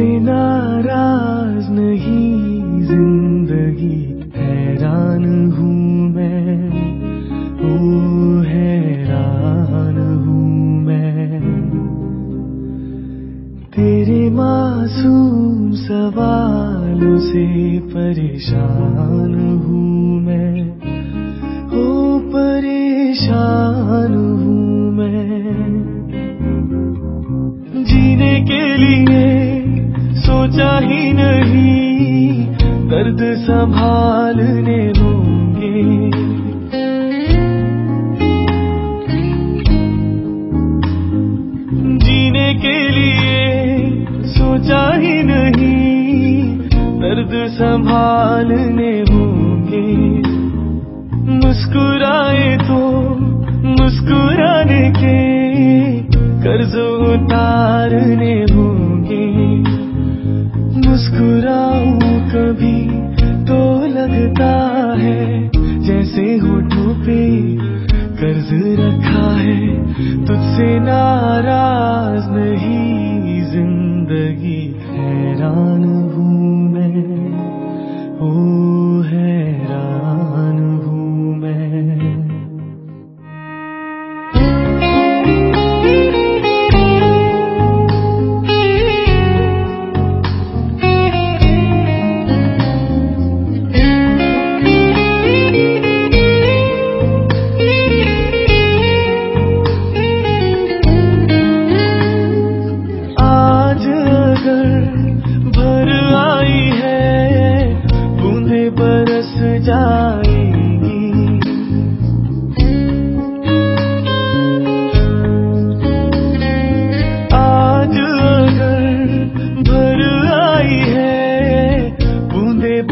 नाराज़ नहीं, ज़िंदगी हैरान हूँ मैं। ओ, हैरान हूँ मैं। तेरे मासूम सवालों से परेशान हूँ मैं। ओ, परेशान हूँ मैं। जीने के लिए सोचा ही नहीं, दर्द संभालने होंगे। जीने के लिए सोचा ही नहीं, दर्द संभालने होंगे। मुस्कुराए तो मुस्कुराने के, कर्ज उतारने होंगे मुस्कुराऊं कभी तो लगता है जैसे होठों पे कर्ज रखा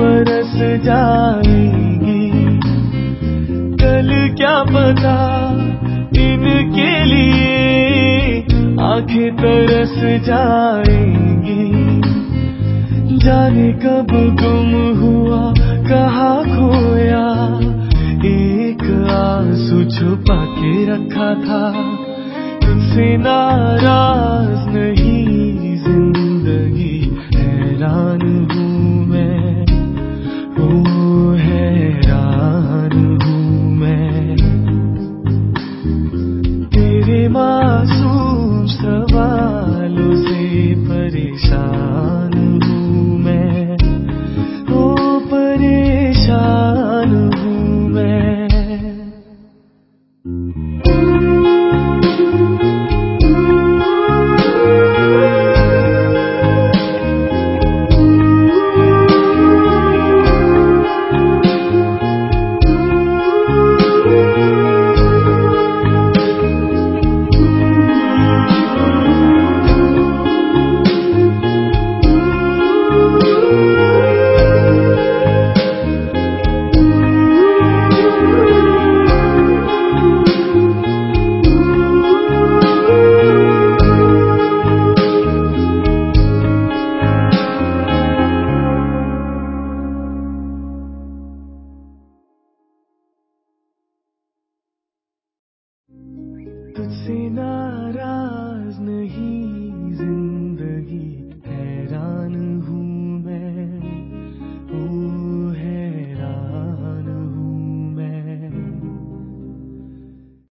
बरस जाएँगी। कल क्या पता इनके लिए आँखें तरस जाएँगी। जाने कब गुम हुआ, कहा खोया। एक आँसू छुपा के रखा था। तुझसे नाराज़